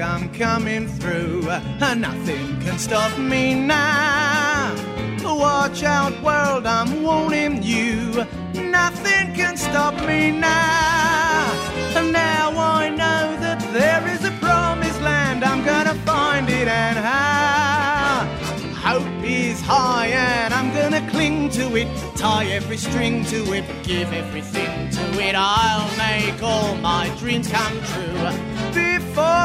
I'm coming through, and nothing can stop me now. Watch out, world, I'm warning you. Nothing can stop me now. And now I know that there is a promised land. I'm gonna find it and how. Hope is high and I'm gonna cling to it. Tie every string to it, give everything to it. I'll make all my dreams come true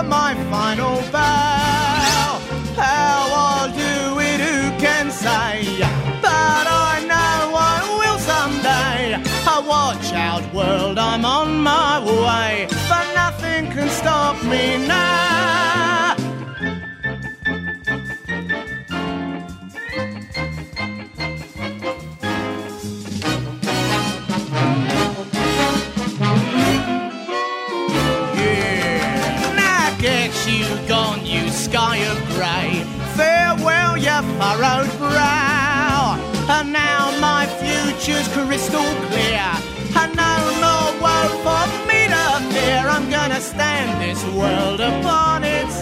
my final bow. How I'll do it, who can say? But I know I will someday. I watch out, world, I'm on my way. But nothing can stop me now. Get you gone, you sky of grey. Farewell, your furrowed brow. And now my future's crystal clear. And no more woe for me to fear. I'm gonna stand this world upon its.